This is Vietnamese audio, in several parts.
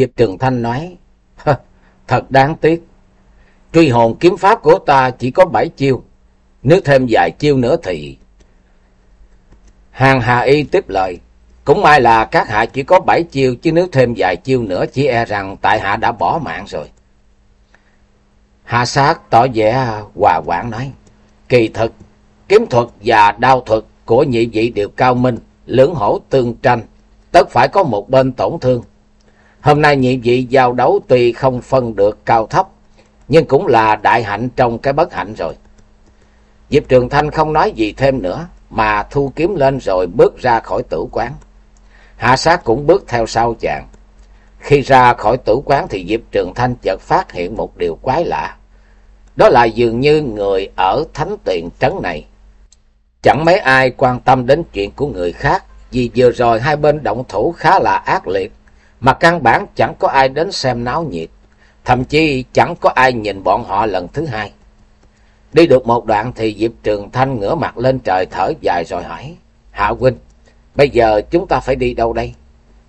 Diệp Trường Thanh nói, thật đáng tiếc. Truy hồn kiếm pháp của ta chỉ có bảy chiêu, nếu thêm vài chiêu nữa thì... Hàng Hà Y tiếp lời, cũng may là các hạ chỉ có bảy chiêu, chứ nếu thêm vài chiêu nữa chỉ e rằng tại hạ đã bỏ mạng rồi. Hạ sát tỏ vẻ hòa quảng nói, kỳ thực, kiếm thuật và đao thuật của nhị vị đều cao minh, lưỡng hổ tương tranh, tất phải có một bên tổn thương Hôm nay nhị vị giao đấu tuy không phân được cao thấp, nhưng cũng là đại hạnh trong cái bất hạnh rồi. Diệp Trường Thanh không nói gì thêm nữa, mà thu kiếm lên rồi bước ra khỏi tử quán. Hạ sát cũng bước theo sau chàng. Khi ra khỏi tử quán thì Diệp Trường Thanh chợt phát hiện một điều quái lạ. Đó là dường như người ở thánh tiền trấn này. Chẳng mấy ai quan tâm đến chuyện của người khác, vì vừa rồi hai bên động thủ khá là ác liệt mà căn bản chẳng có ai đến xem náo nhiệt, thậm chí chẳng có ai nhìn bọn họ lần thứ hai. Đi được một đoạn thì Diệp Trường Thanh ngửa mặt lên trời thở dài rồi hỏi, Hạ huynh, bây giờ chúng ta phải đi đâu đây?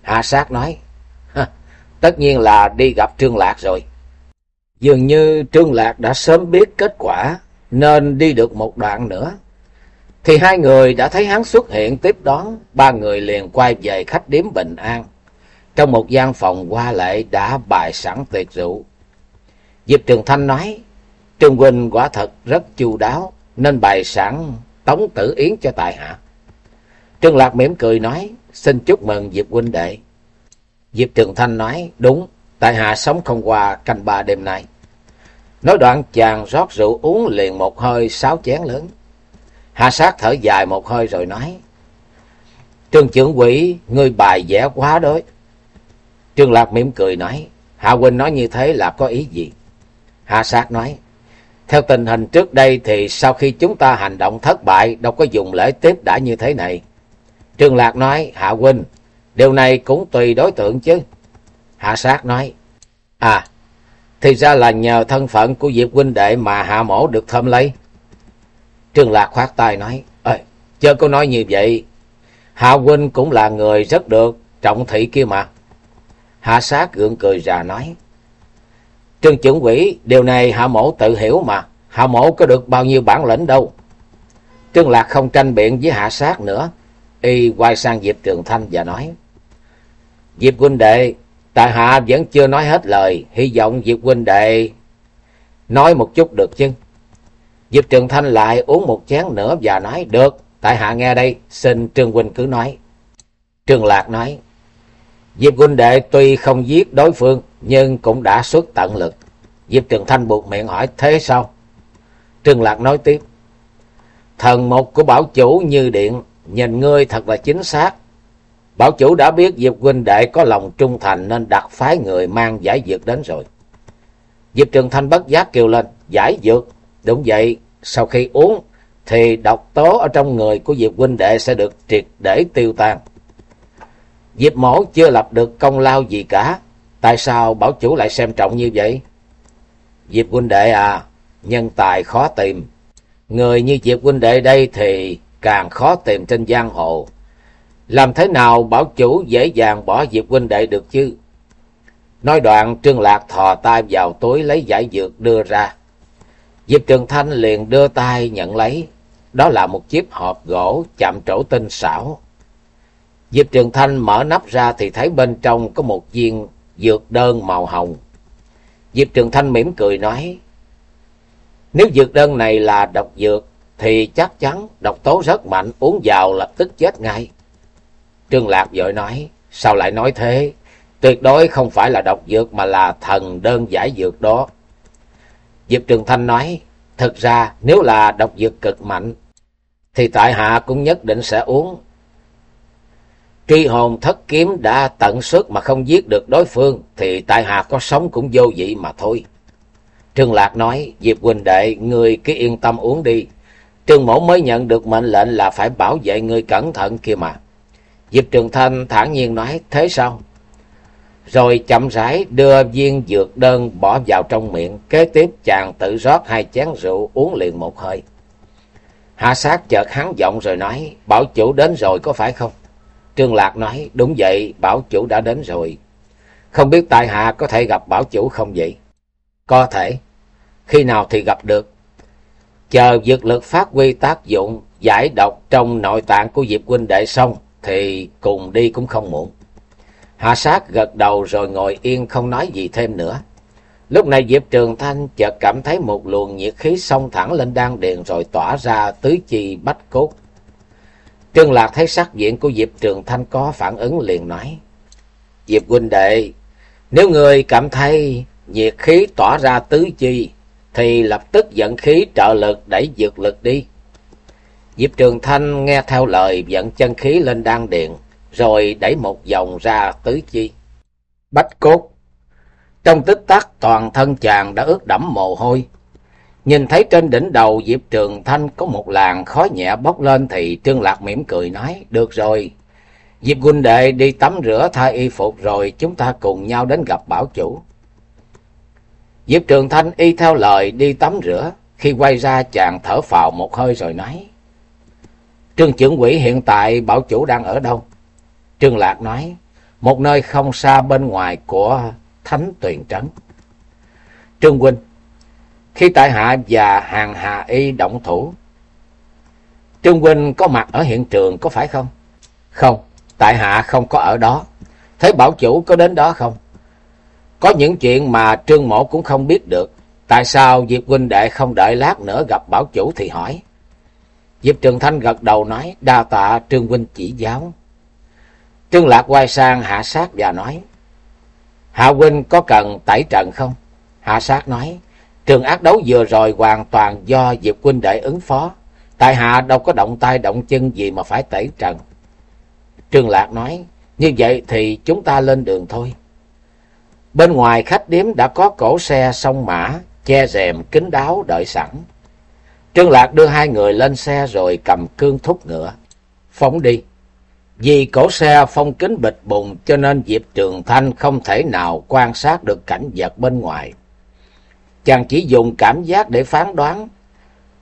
Hạ sát nói, tất nhiên là đi gặp Trương Lạc rồi. Dường như Trương Lạc đã sớm biết kết quả, nên đi được một đoạn nữa. Thì hai người đã thấy hắn xuất hiện tiếp đón, ba người liền quay về khách điếm bình an. Trong một gian phòng qua lệ đã bài sẵn tiệc rượu. Diệp Trường Thanh nói, Trương Huynh quả thật rất chu đáo, nên bài sẵn tống tử yến cho tại hạ. Trương Lạc mỉm cười nói, xin chúc mừng Diệp huynh đệ. Diệp Trường Thanh nói, đúng, tại hạ sống không qua canh ba đêm nay. Nói đoạn chàng rót rượu uống liền một hơi sáu chén lớn. Hạ sát thở dài một hơi rồi nói, Trương trưởng quỷ, ngươi bài vẽ quá đối. Trương Lạc mỉm cười nói, Hạ huynh nói như thế là có ý gì? Hạ sát nói, theo tình hình trước đây thì sau khi chúng ta hành động thất bại đâu có dùng lễ tiếp đã như thế này. Trương Lạc nói, Hạ huynh, điều này cũng tùy đối tượng chứ. Hạ sát nói, à, thì ra là nhờ thân phận của Diệp huynh đệ mà Hạ mổ được thơm lấy. Trương Lạc khoát tay nói, ơi, chớ có nói như vậy. Hạ huynh cũng là người rất được, trọng thị kia mà. Hạ sát gượng cười ra nói. Trương trưởng quỷ, điều này hạ mổ tự hiểu mà. Hạ mổ có được bao nhiêu bản lĩnh đâu. Trương Lạc không tranh biện với hạ sát nữa. Y quay sang Diệp Trường Thanh và nói. Diệp huynh đệ, tại hạ vẫn chưa nói hết lời. Hy vọng Diệp huynh đệ nói một chút được chứ. Diệp Trường Thanh lại uống một chén nữa và nói. Được, tại hạ nghe đây, xin Trương huynh cứ nói. Trương Lạc nói. Diệp Quỳnh đệ tuy không giết đối phương, nhưng cũng đã xuất tận lực. Diệp Trường Thanh buộc miệng hỏi thế sao? Trương Lạc nói tiếp. Thần một của bảo chủ như điện, nhìn ngươi thật là chính xác. Bảo chủ đã biết Diệp Quỳnh đệ có lòng trung thành nên đặt phái người mang giải dược đến rồi. Diệp Trường Thanh bất giác kêu lên, giải dược. Đúng vậy, sau khi uống thì độc tố ở trong người của Diệp huynh đệ sẽ được triệt để tiêu tan. Diệp mổ chưa lập được công lao gì cả. Tại sao bảo chủ lại xem trọng như vậy? Diệp huynh đệ à, nhân tài khó tìm. Người như Diệp huynh đệ đây thì càng khó tìm trên giang hồ. Làm thế nào bảo chủ dễ dàng bỏ Diệp huynh đệ được chứ? Nói đoạn Trương Lạc thò tay vào túi lấy giải dược đưa ra. Diệp Trường Thanh liền đưa tay nhận lấy. Đó là một chiếc hộp gỗ chạm trổ tinh xảo. Diệp Trường Thanh mở nắp ra thì thấy bên trong có một viên dược đơn màu hồng. Diệp Trường Thanh mỉm cười nói, nếu dược đơn này là độc dược thì chắc chắn độc tố rất mạnh, uống vào lập tức chết ngay. Trương Lạc vội nói, sao lại nói thế? Tuyệt đối không phải là độc dược mà là thần đơn giải dược đó. Diệp Trường Thanh nói, thực ra nếu là độc dược cực mạnh thì tại hạ cũng nhất định sẽ uống. Khi hồn thất kiếm đã tận sức mà không giết được đối phương, thì tại hạ có sống cũng vô vị mà thôi. Trương Lạc nói, Diệp Quỳnh đệ, người cứ yên tâm uống đi. Trương mẫu mới nhận được mệnh lệnh là phải bảo vệ người cẩn thận kia mà. Diệp Trường Thanh thản nhiên nói, thế sao? Rồi chậm rãi đưa viên dược đơn bỏ vào trong miệng, kế tiếp chàng tự rót hai chén rượu uống liền một hơi. Hạ sát chợt hắn giọng rồi nói, bảo chủ đến rồi có phải không? Trương Lạc nói, đúng vậy, bảo chủ đã đến rồi. Không biết tại hạ có thể gặp bảo chủ không vậy? Có thể. Khi nào thì gặp được? Chờ dược lực phát huy tác dụng, giải độc trong nội tạng của Diệp huynh đệ xong, thì cùng đi cũng không muộn. Hạ sát gật đầu rồi ngồi yên không nói gì thêm nữa. Lúc này Diệp Trường Thanh chợt cảm thấy một luồng nhiệt khí xông thẳng lên đan điền rồi tỏa ra tứ chi bách cốt. Trương Lạc thấy sắc diện của Diệp Trường Thanh có phản ứng liền nói. Diệp huynh đệ, nếu người cảm thấy nhiệt khí tỏa ra tứ chi, thì lập tức dẫn khí trợ lực đẩy dược lực đi. Diệp Trường Thanh nghe theo lời dẫn chân khí lên đan điện, rồi đẩy một vòng ra tứ chi. Bách cốt Trong tích tắc toàn thân chàng đã ướt đẫm mồ hôi. Nhìn thấy trên đỉnh đầu Diệp Trường Thanh có một làn khói nhẹ bốc lên thì Trương Lạc mỉm cười nói, được rồi. Diệp huynh đệ đi tắm rửa thay y phục rồi chúng ta cùng nhau đến gặp bảo chủ. Diệp Trường Thanh y theo lời đi tắm rửa. Khi quay ra chàng thở phào một hơi rồi nói. Trương trưởng quỹ hiện tại bảo chủ đang ở đâu? Trương Lạc nói. Một nơi không xa bên ngoài của Thánh Tuyền Trấn. Trương Huynh. Khi tại hạ và hàng hà y động thủ. Trương Huynh có mặt ở hiện trường có phải không? Không, tại hạ không có ở đó. Thế bảo chủ có đến đó không? Có những chuyện mà Trương Mổ cũng không biết được. Tại sao Diệp huynh đệ không đợi lát nữa gặp bảo chủ thì hỏi. Diệp Trường Thanh gật đầu nói, đa tạ Trương huynh chỉ giáo. Trương Lạc quay sang hạ sát và nói, Hạ huynh có cần tẩy trận không? Hạ sát nói, trường ác đấu vừa rồi hoàn toàn do Diệp huynh đệ ứng phó. Tại hạ đâu có động tay động chân gì mà phải tẩy trần Trương Lạc nói, như vậy thì chúng ta lên đường thôi. Bên ngoài khách điếm đã có cổ xe sông mã, che rèm kín đáo đợi sẵn. Trương Lạc đưa hai người lên xe rồi cầm cương thúc ngựa, phóng đi. Vì cổ xe phong kính bịch bùng cho nên Diệp Trường Thanh không thể nào quan sát được cảnh vật bên ngoài. Chàng chỉ dùng cảm giác để phán đoán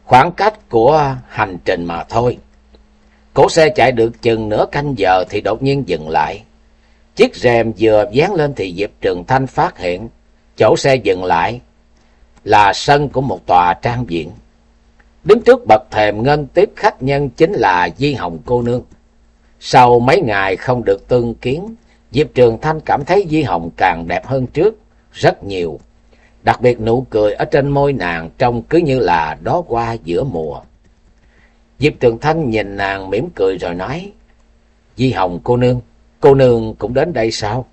khoảng cách của hành trình mà thôi. Cổ xe chạy được chừng nửa canh giờ thì đột nhiên dừng lại. Chiếc rèm vừa dán lên thì Diệp Trường Thanh phát hiện chỗ xe dừng lại là sân của một tòa trang viện. Đứng trước bậc thềm ngân tiếp khách nhân chính là Di Hồng cô nương. Sau mấy ngày không được tương kiến, Diệp Trường Thanh cảm thấy Di Hồng càng đẹp hơn trước, rất nhiều. Đặc biệt nụ cười ở trên môi nàng trông cứ như là đó qua giữa mùa. Diệp tường Thanh nhìn nàng mỉm cười rồi nói, Di Hồng cô nương, Cô nương cũng đến đây sao?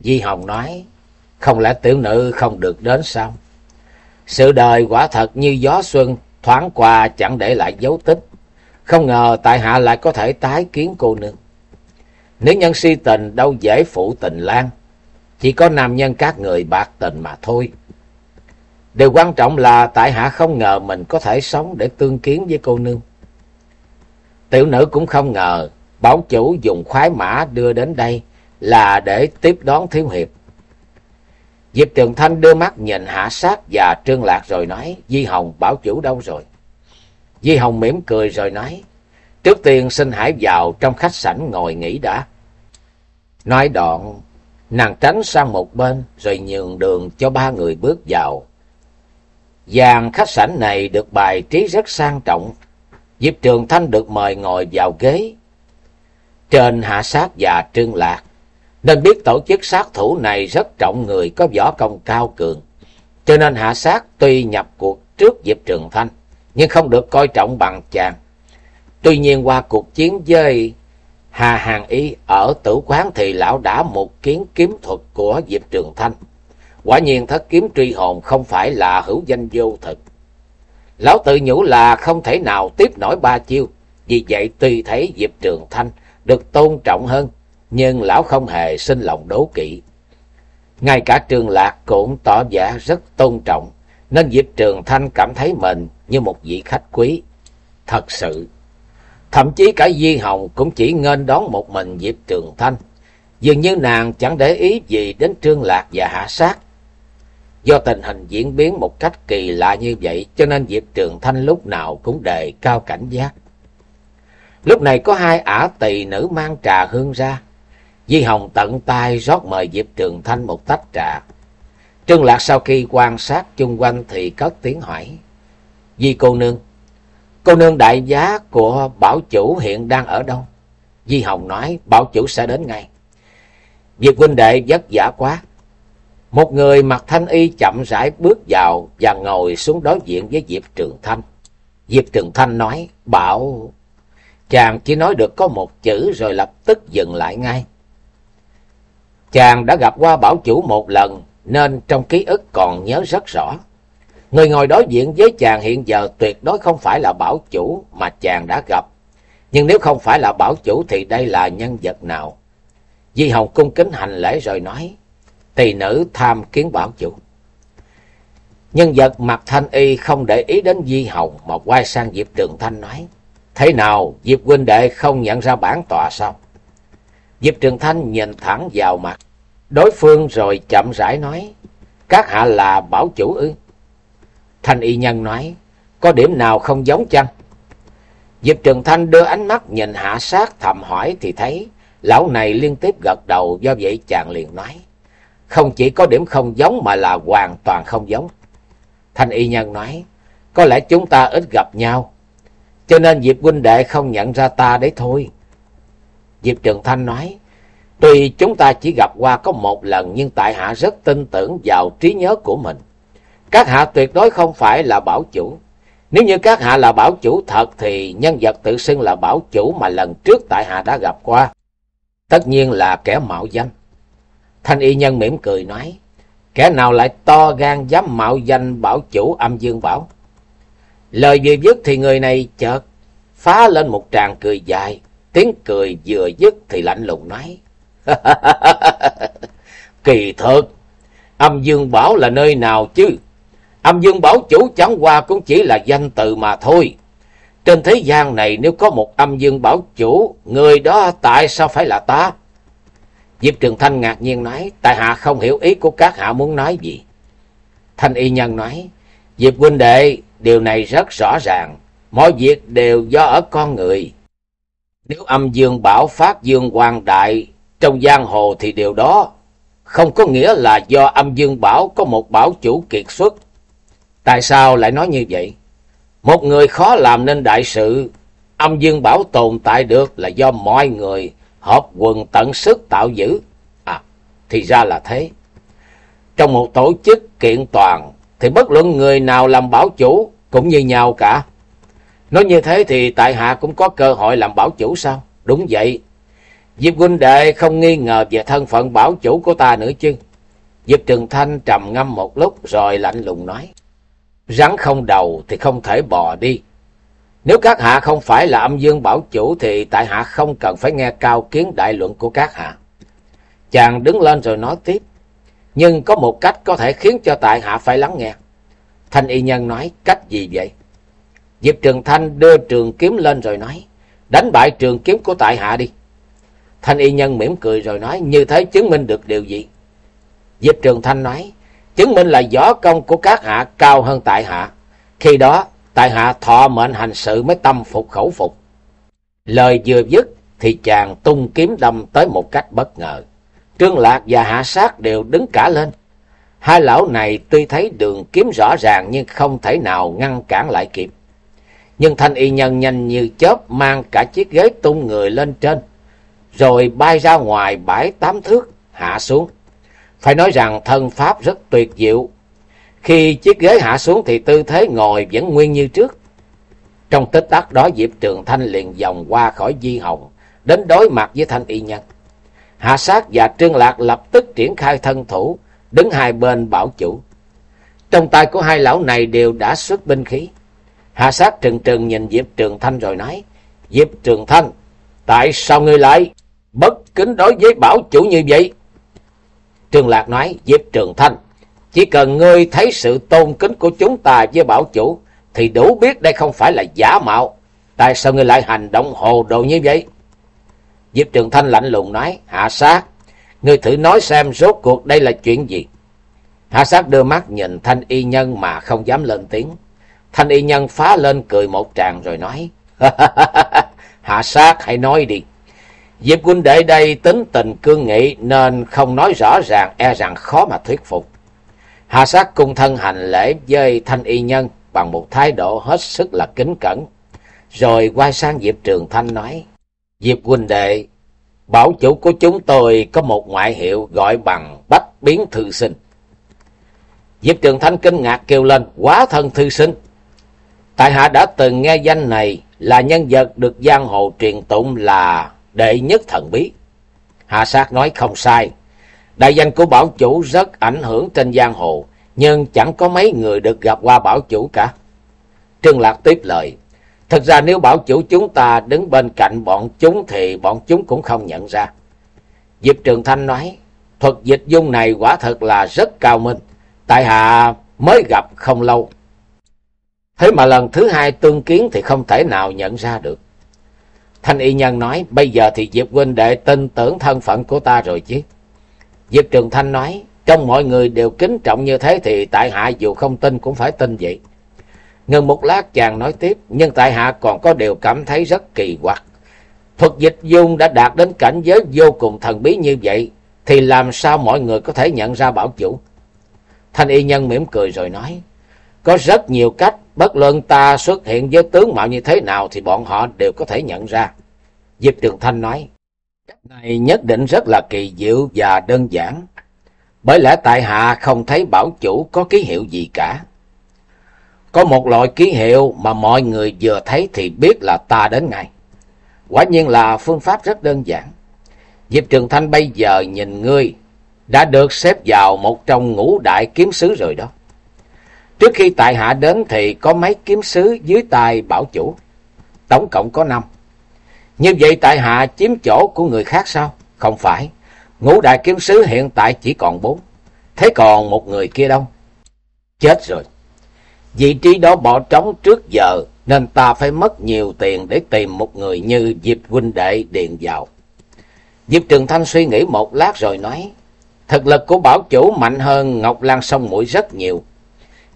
Di Hồng nói, không lẽ tiểu nữ không được đến sao? Sự đời quả thật như gió xuân, thoáng qua chẳng để lại dấu tích. Không ngờ tại hạ lại có thể tái kiến cô nương. Nếu nhân si tình đâu dễ phụ tình lan, chỉ có nam nhân các người bạc tình mà thôi. Điều quan trọng là tại hạ không ngờ mình có thể sống để tương kiến với cô nương. Tiểu nữ cũng không ngờ Bảo chủ dùng khoái mã đưa đến đây là để tiếp đón thiếu hiệp. Diệp Trường Thanh đưa mắt nhìn hạ sát và trương lạc rồi nói, Di Hồng bảo chủ đâu rồi? Di Hồng mỉm cười rồi nói, trước tiên xin hãy vào trong khách sảnh ngồi nghỉ đã. Nói đoạn, nàng tránh sang một bên rồi nhường đường cho ba người bước vào gian khách sảnh này được bài trí rất sang trọng. Diệp Trường Thanh được mời ngồi vào ghế, trên hạ sát và trương lạc, nên biết tổ chức sát thủ này rất trọng người có võ công cao cường. Cho nên hạ sát tuy nhập cuộc trước Diệp Trường Thanh, nhưng không được coi trọng bằng chàng. Tuy nhiên qua cuộc chiến với Hà Hàng Y ở tử quán thì lão đã một kiến kiếm thuật của Diệp Trường Thanh. Quả nhiên thất kiếm truy hồn không phải là hữu danh vô thực. Lão tự nhủ là không thể nào tiếp nổi ba chiêu, Vì vậy tuy thấy Diệp Trường Thanh được tôn trọng hơn, nhưng lão không hề sinh lòng đố kỵ. Ngay cả Trường Lạc cũng tỏ vẻ rất tôn trọng, nên Diệp Trường Thanh cảm thấy mình như một vị khách quý. Thật sự, thậm chí cả Di Hồng cũng chỉ nghênh đón một mình Diệp Trường Thanh. Dường như nàng chẳng để ý gì đến Trương Lạc và Hạ Sát. Do tình hình diễn biến một cách kỳ lạ như vậy, cho nên Diệp Trường Thanh lúc nào cũng đề cao cảnh giác. Lúc này có hai ả tỳ nữ mang trà hương ra. Di Hồng tận tay rót mời Diệp Trường Thanh một tách trà. Trương Lạc sau khi quan sát chung quanh thì cất tiếng hỏi. Di cô nương, cô nương đại giá của bảo chủ hiện đang ở đâu? Di Hồng nói bảo chủ sẽ đến ngay. Diệp huynh đệ vất vả quá. Một người mặc thanh y chậm rãi bước vào và ngồi xuống đối diện với Diệp Trường Thanh. Diệp Trường Thanh nói, bảo... Chàng chỉ nói được có một chữ rồi lập tức dừng lại ngay. Chàng đã gặp qua bảo chủ một lần nên trong ký ức còn nhớ rất rõ. Người ngồi đối diện với chàng hiện giờ tuyệt đối không phải là bảo chủ mà chàng đã gặp. Nhưng nếu không phải là bảo chủ thì đây là nhân vật nào? Di Hồng cung kính hành lễ rồi nói, tỳ nữ tham kiến bảo chủ. Nhân vật mặt thanh y không để ý đến Di Hồng mà quay sang Diệp Trường Thanh nói, Thế nào Diệp huynh đệ không nhận ra bản tọa sao? Diệp Trường Thanh nhìn thẳng vào mặt đối phương rồi chậm rãi nói, Các hạ là bảo chủ ư? Thanh y nhân nói, Có điểm nào không giống chăng? Diệp Trường Thanh đưa ánh mắt nhìn hạ sát thầm hỏi thì thấy lão này liên tiếp gật đầu do vậy chàng liền nói. Không chỉ có điểm không giống mà là hoàn toàn không giống. Thanh y nhân nói, có lẽ chúng ta ít gặp nhau, cho nên Diệp huynh đệ không nhận ra ta đấy thôi. Diệp Trường Thanh nói, tuy chúng ta chỉ gặp qua có một lần nhưng tại hạ rất tin tưởng vào trí nhớ của mình. Các hạ tuyệt đối không phải là bảo chủ. Nếu như các hạ là bảo chủ thật thì nhân vật tự xưng là bảo chủ mà lần trước tại hạ đã gặp qua. Tất nhiên là kẻ mạo danh. Thanh y nhân mỉm cười nói, kẻ nào lại to gan dám mạo danh bảo chủ âm dương bảo. Lời vừa dứt thì người này chợt phá lên một tràng cười dài, tiếng cười vừa dứt thì lạnh lùng nói. Kỳ thật, âm dương bảo là nơi nào chứ? Âm dương bảo chủ chẳng qua cũng chỉ là danh từ mà thôi. Trên thế gian này nếu có một âm dương bảo chủ, người đó tại sao phải là ta? Diệp Trường Thanh ngạc nhiên nói, tại hạ không hiểu ý của các hạ muốn nói gì. Thanh y nhân nói, Diệp huynh đệ, điều này rất rõ ràng, mọi việc đều do ở con người. Nếu âm dương bảo phát dương quang đại trong giang hồ thì điều đó không có nghĩa là do âm dương bảo có một bảo chủ kiệt xuất. Tại sao lại nói như vậy? Một người khó làm nên đại sự, âm dương bảo tồn tại được là do mọi người hợp quần tận sức tạo giữ. À, thì ra là thế. Trong một tổ chức kiện toàn, thì bất luận người nào làm bảo chủ cũng như nhau cả. Nói như thế thì tại hạ cũng có cơ hội làm bảo chủ sao? Đúng vậy. Diệp huynh đệ không nghi ngờ về thân phận bảo chủ của ta nữa chứ. Diệp Trường Thanh trầm ngâm một lúc rồi lạnh lùng nói. Rắn không đầu thì không thể bò đi. Nếu các hạ không phải là âm dương bảo chủ thì tại hạ không cần phải nghe cao kiến đại luận của các hạ. Chàng đứng lên rồi nói tiếp. Nhưng có một cách có thể khiến cho tại hạ phải lắng nghe. Thanh y nhân nói, cách gì vậy? Diệp Trường Thanh đưa trường kiếm lên rồi nói. Đánh bại trường kiếm của tại hạ đi. Thanh y nhân mỉm cười rồi nói. Như thế chứng minh được điều gì? Diệp Trường Thanh nói. Chứng minh là võ công của các hạ cao hơn tại hạ. Khi đó tại hạ thọ mệnh hành sự mới tâm phục khẩu phục. Lời vừa dứt thì chàng tung kiếm đâm tới một cách bất ngờ. Trương Lạc và Hạ Sát đều đứng cả lên. Hai lão này tuy thấy đường kiếm rõ ràng nhưng không thể nào ngăn cản lại kịp. Nhưng thanh y nhân nhanh như chớp mang cả chiếc ghế tung người lên trên, rồi bay ra ngoài bãi tám thước, hạ xuống. Phải nói rằng thân pháp rất tuyệt diệu, khi chiếc ghế hạ xuống thì tư thế ngồi vẫn nguyên như trước. Trong tích tắc đó Diệp Trường Thanh liền vòng qua khỏi Di Hồng, đến đối mặt với Thanh Y Nhân. Hạ sát và Trương Lạc lập tức triển khai thân thủ, đứng hai bên bảo chủ. Trong tay của hai lão này đều đã xuất binh khí. Hạ sát trừng trừng nhìn Diệp Trường Thanh rồi nói, Diệp Trường Thanh, tại sao ngươi lại bất kính đối với bảo chủ như vậy? Trương Lạc nói, Diệp Trường Thanh, chỉ cần ngươi thấy sự tôn kính của chúng ta với bảo chủ, thì đủ biết đây không phải là giả mạo. Tại sao ngươi lại hành động hồ đồ như vậy? Diệp Trường Thanh lạnh lùng nói, hạ sát, ngươi thử nói xem rốt cuộc đây là chuyện gì? Hạ sát đưa mắt nhìn thanh y nhân mà không dám lên tiếng. Thanh y nhân phá lên cười một tràng rồi nói, hạ sát hãy nói đi. Diệp huynh đệ đây tính tình cương nghị nên không nói rõ ràng e rằng khó mà thuyết phục. Hạ sát cung thân hành lễ với thanh y nhân bằng một thái độ hết sức là kính cẩn. Rồi quay sang Diệp Trường Thanh nói, Diệp huynh đệ, bảo chủ của chúng tôi có một ngoại hiệu gọi bằng bách biến thư sinh. Diệp Trường Thanh kinh ngạc kêu lên, quá thân thư sinh. Tại hạ đã từng nghe danh này là nhân vật được giang hồ truyền tụng là đệ nhất thần bí. Hạ sát nói không sai. Đại danh của bảo chủ rất ảnh hưởng trên giang hồ, nhưng chẳng có mấy người được gặp qua bảo chủ cả. Trương Lạc tiếp lời. Thật ra nếu bảo chủ chúng ta đứng bên cạnh bọn chúng thì bọn chúng cũng không nhận ra. Diệp Trường Thanh nói, thuật dịch dung này quả thật là rất cao minh. Tại hạ mới gặp không lâu. Thế mà lần thứ hai tương kiến thì không thể nào nhận ra được. Thanh y nhân nói, bây giờ thì Diệp huynh đệ tin tưởng thân phận của ta rồi chứ. Diệp Trường Thanh nói, trong mọi người đều kính trọng như thế thì tại hạ dù không tin cũng phải tin vậy. Ngừng một lát chàng nói tiếp, nhưng tại hạ còn có điều cảm thấy rất kỳ quặc. Thuật dịch dung đã đạt đến cảnh giới vô cùng thần bí như vậy, thì làm sao mọi người có thể nhận ra bảo chủ? Thanh y nhân mỉm cười rồi nói, có rất nhiều cách, bất luận ta xuất hiện với tướng mạo như thế nào thì bọn họ đều có thể nhận ra. Diệp Trường Thanh nói, cách này nhất định rất là kỳ diệu và đơn giản, bởi lẽ tại hạ không thấy bảo chủ có ký hiệu gì cả. Có một loại ký hiệu mà mọi người vừa thấy thì biết là ta đến ngay. Quả nhiên là phương pháp rất đơn giản. Diệp Trường Thanh bây giờ nhìn ngươi đã được xếp vào một trong ngũ đại kiếm sứ rồi đó. Trước khi tại hạ đến thì có mấy kiếm sứ dưới tay bảo chủ. Tổng cộng có năm. Như vậy tại hạ chiếm chỗ của người khác sao? Không phải. Ngũ đại kiếm sứ hiện tại chỉ còn bốn. Thế còn một người kia đâu? Chết rồi. Vị trí đó bỏ trống trước giờ nên ta phải mất nhiều tiền để tìm một người như Diệp huynh đệ điền vào. Diệp Trường Thanh suy nghĩ một lát rồi nói, thực lực của bảo chủ mạnh hơn Ngọc Lan sông mũi rất nhiều.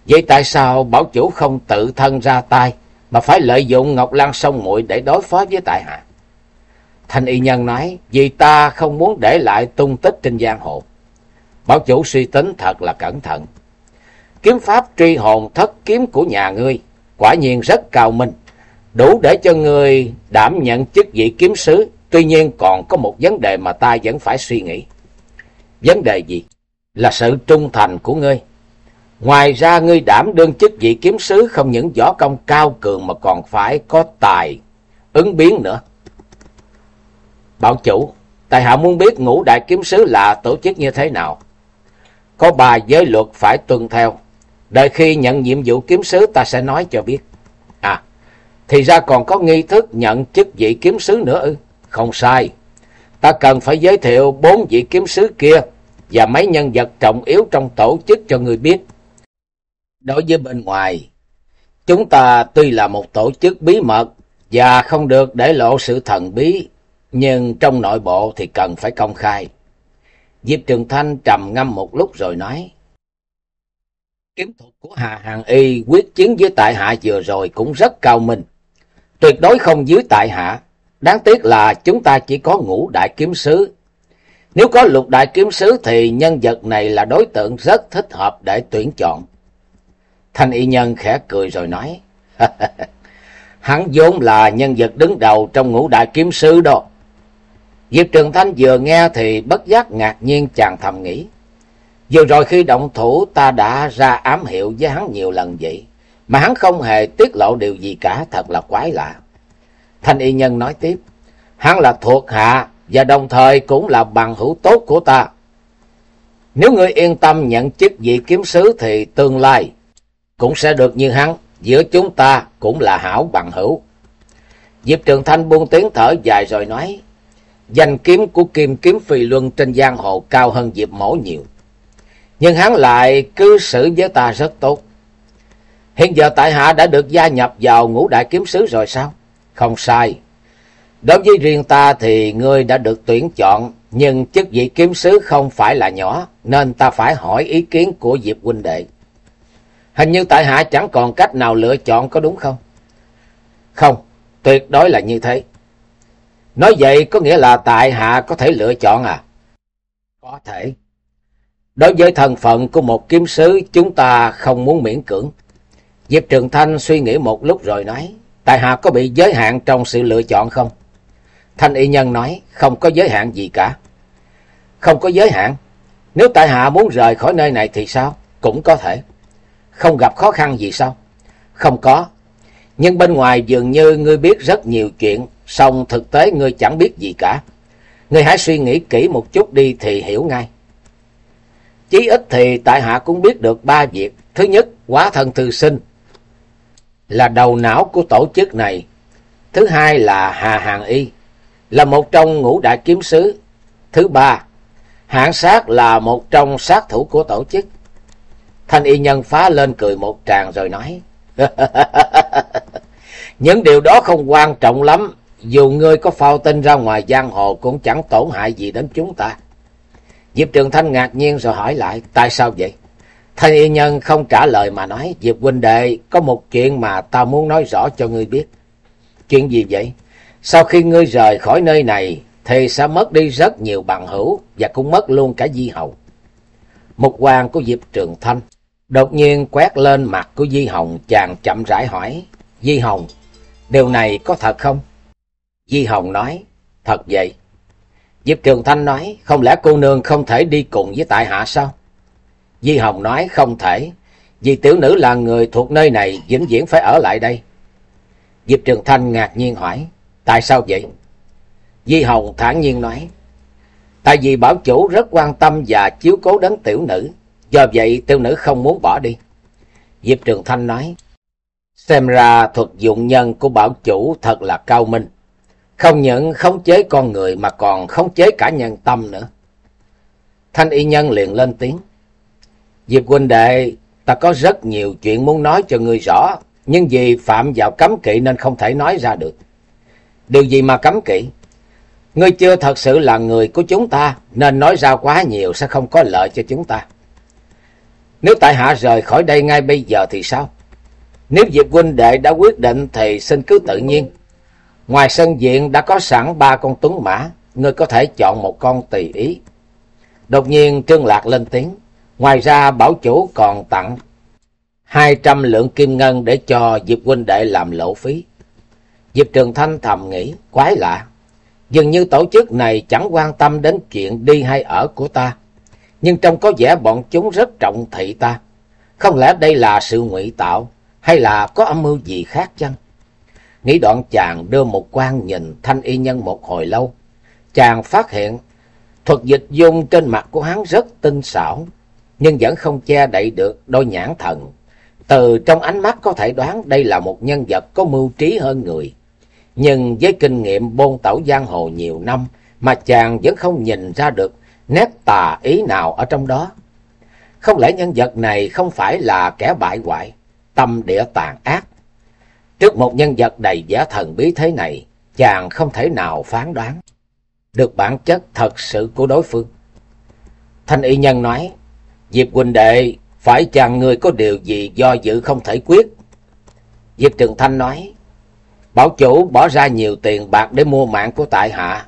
Vậy tại sao bảo chủ không tự thân ra tay mà phải lợi dụng Ngọc Lan sông mũi để đối phó với tại hạ? Thanh y nhân nói, vì ta không muốn để lại tung tích trên giang hồ. Bảo chủ suy tính thật là cẩn thận. Kiếm pháp truy hồn thất kiếm của nhà ngươi, quả nhiên rất cao minh, đủ để cho ngươi đảm nhận chức vị kiếm sứ. Tuy nhiên còn có một vấn đề mà ta vẫn phải suy nghĩ. Vấn đề gì? Là sự trung thành của ngươi. Ngoài ra ngươi đảm đương chức vị kiếm sứ không những võ công cao cường mà còn phải có tài, ứng biến nữa. Bảo chủ, tại hạ muốn biết ngũ đại kiếm sứ là tổ chức như thế nào. Có ba giới luật phải tuân theo. Đợi khi nhận nhiệm vụ kiếm sứ ta sẽ nói cho biết. À, thì ra còn có nghi thức nhận chức vị kiếm sứ nữa ư? Không sai. Ta cần phải giới thiệu bốn vị kiếm sứ kia và mấy nhân vật trọng yếu trong tổ chức cho người biết. Đối với bên ngoài, chúng ta tuy là một tổ chức bí mật và không được để lộ sự thần bí, nhưng trong nội bộ thì cần phải công khai. Diệp Trường Thanh trầm ngâm một lúc rồi nói, Kiếm thuật của Hà Hàng Y quyết chiến với tại hạ vừa rồi cũng rất cao minh. Tuyệt đối không dưới tại hạ. Đáng tiếc là chúng ta chỉ có ngũ đại kiếm sứ. Nếu có lục đại kiếm sứ thì nhân vật này là đối tượng rất thích hợp để tuyển chọn. Thanh y nhân khẽ cười rồi nói. Hắn vốn là nhân vật đứng đầu trong ngũ đại kiếm sứ đó. Diệp Trường Thanh vừa nghe thì bất giác ngạc nhiên chàng thầm nghĩ. Vừa rồi khi động thủ ta đã ra ám hiệu với hắn nhiều lần vậy. Mà hắn không hề tiết lộ điều gì cả, thật là quái lạ. Thanh y nhân nói tiếp. Hắn là thuộc hạ và đồng thời cũng là bằng hữu tốt của ta. Nếu ngươi yên tâm nhận chức vị kiếm sứ thì tương lai cũng sẽ được như hắn. Giữa chúng ta cũng là hảo bằng hữu. Diệp Trường Thanh buông tiếng thở dài rồi nói, danh kiếm của Kim Kiếm Phi Luân trên giang hồ cao hơn Diệp Mổ nhiều. Nhưng hắn lại cư xử với ta rất tốt. Hiện giờ tại hạ đã được gia nhập vào ngũ đại kiếm sứ rồi sao? Không sai. Đối với riêng ta thì ngươi đã được tuyển chọn, nhưng chức vị kiếm sứ không phải là nhỏ, nên ta phải hỏi ý kiến của Diệp huynh đệ. Hình như tại hạ chẳng còn cách nào lựa chọn có đúng không? Không, tuyệt đối là như thế. Nói vậy có nghĩa là tại hạ có thể lựa chọn à? Có thể. Đối với thân phận của một kiếm sứ, chúng ta không muốn miễn cưỡng. Diệp Trường Thanh suy nghĩ một lúc rồi nói, tại hạ có bị giới hạn trong sự lựa chọn không? Thanh y nhân nói, không có giới hạn gì cả. Không có giới hạn? Nếu tại hạ muốn rời khỏi nơi này thì sao? Cũng có thể. Không gặp khó khăn gì sao? Không có. Nhưng bên ngoài dường như ngươi biết rất nhiều chuyện, song thực tế ngươi chẳng biết gì cả. Ngươi hãy suy nghĩ kỹ một chút đi thì hiểu ngay. Chí ít thì tại hạ cũng biết được ba việc. Thứ nhất, quá thân thư sinh là đầu não của tổ chức này. Thứ hai là Hà Hàng Y, là một trong ngũ đại kiếm sứ. Thứ ba, hạng sát là một trong sát thủ của tổ chức. Thanh y nhân phá lên cười một tràng rồi nói. Những điều đó không quan trọng lắm. Dù ngươi có phao tin ra ngoài giang hồ cũng chẳng tổn hại gì đến chúng ta. Diệp Trường Thanh ngạc nhiên rồi hỏi lại. Tại sao vậy? Thanh y nhân không trả lời mà nói. Diệp huynh đệ có một chuyện mà ta muốn nói rõ cho ngươi biết. Chuyện gì vậy? Sau khi ngươi rời khỏi nơi này thì sẽ mất đi rất nhiều bằng hữu và cũng mất luôn cả di hầu. Một quan của Diệp Trường Thanh đột nhiên quét lên mặt của Di Hồng chàng chậm rãi hỏi. Di Hồng, điều này có thật không? Di Hồng nói, thật vậy. Diệp Trường Thanh nói, không lẽ cô nương không thể đi cùng với tại hạ sao? Di Hồng nói, không thể, vì tiểu nữ là người thuộc nơi này, vĩnh viễn phải ở lại đây. Diệp Trường Thanh ngạc nhiên hỏi, tại sao vậy? Di Hồng thản nhiên nói, tại vì bảo chủ rất quan tâm và chiếu cố đến tiểu nữ, do vậy tiểu nữ không muốn bỏ đi. Diệp Trường Thanh nói, xem ra thuật dụng nhân của bảo chủ thật là cao minh. Không những khống chế con người mà còn khống chế cả nhân tâm nữa. Thanh y nhân liền lên tiếng. Diệp huynh đệ, ta có rất nhiều chuyện muốn nói cho ngươi rõ, nhưng vì phạm vào cấm kỵ nên không thể nói ra được. Điều gì mà cấm kỵ? Ngươi chưa thật sự là người của chúng ta, nên nói ra quá nhiều sẽ không có lợi cho chúng ta. Nếu tại hạ rời khỏi đây ngay bây giờ thì sao? Nếu Diệp huynh đệ đã quyết định thì xin cứ tự nhiên. Ngoài sân diện đã có sẵn ba con tuấn mã, ngươi có thể chọn một con tùy ý. Đột nhiên Trương Lạc lên tiếng. Ngoài ra bảo chủ còn tặng hai trăm lượng kim ngân để cho Diệp huynh đệ làm lộ phí. Diệp Trường Thanh thầm nghĩ, quái lạ. Dường như tổ chức này chẳng quan tâm đến chuyện đi hay ở của ta. Nhưng trông có vẻ bọn chúng rất trọng thị ta. Không lẽ đây là sự ngụy tạo hay là có âm mưu gì khác chăng? Nghĩ đoạn chàng đưa một quan nhìn thanh y nhân một hồi lâu. Chàng phát hiện thuật dịch dung trên mặt của hắn rất tinh xảo, nhưng vẫn không che đậy được đôi nhãn thần. Từ trong ánh mắt có thể đoán đây là một nhân vật có mưu trí hơn người. Nhưng với kinh nghiệm bôn tẩu giang hồ nhiều năm mà chàng vẫn không nhìn ra được nét tà ý nào ở trong đó. Không lẽ nhân vật này không phải là kẻ bại hoại, tâm địa tàn ác, Trước một nhân vật đầy giả thần bí thế này, chàng không thể nào phán đoán được bản chất thật sự của đối phương. Thanh y nhân nói, Diệp huynh đệ, phải chàng người có điều gì do dự không thể quyết? Diệp Trường Thanh nói, Bảo chủ bỏ ra nhiều tiền bạc để mua mạng của tại hạ.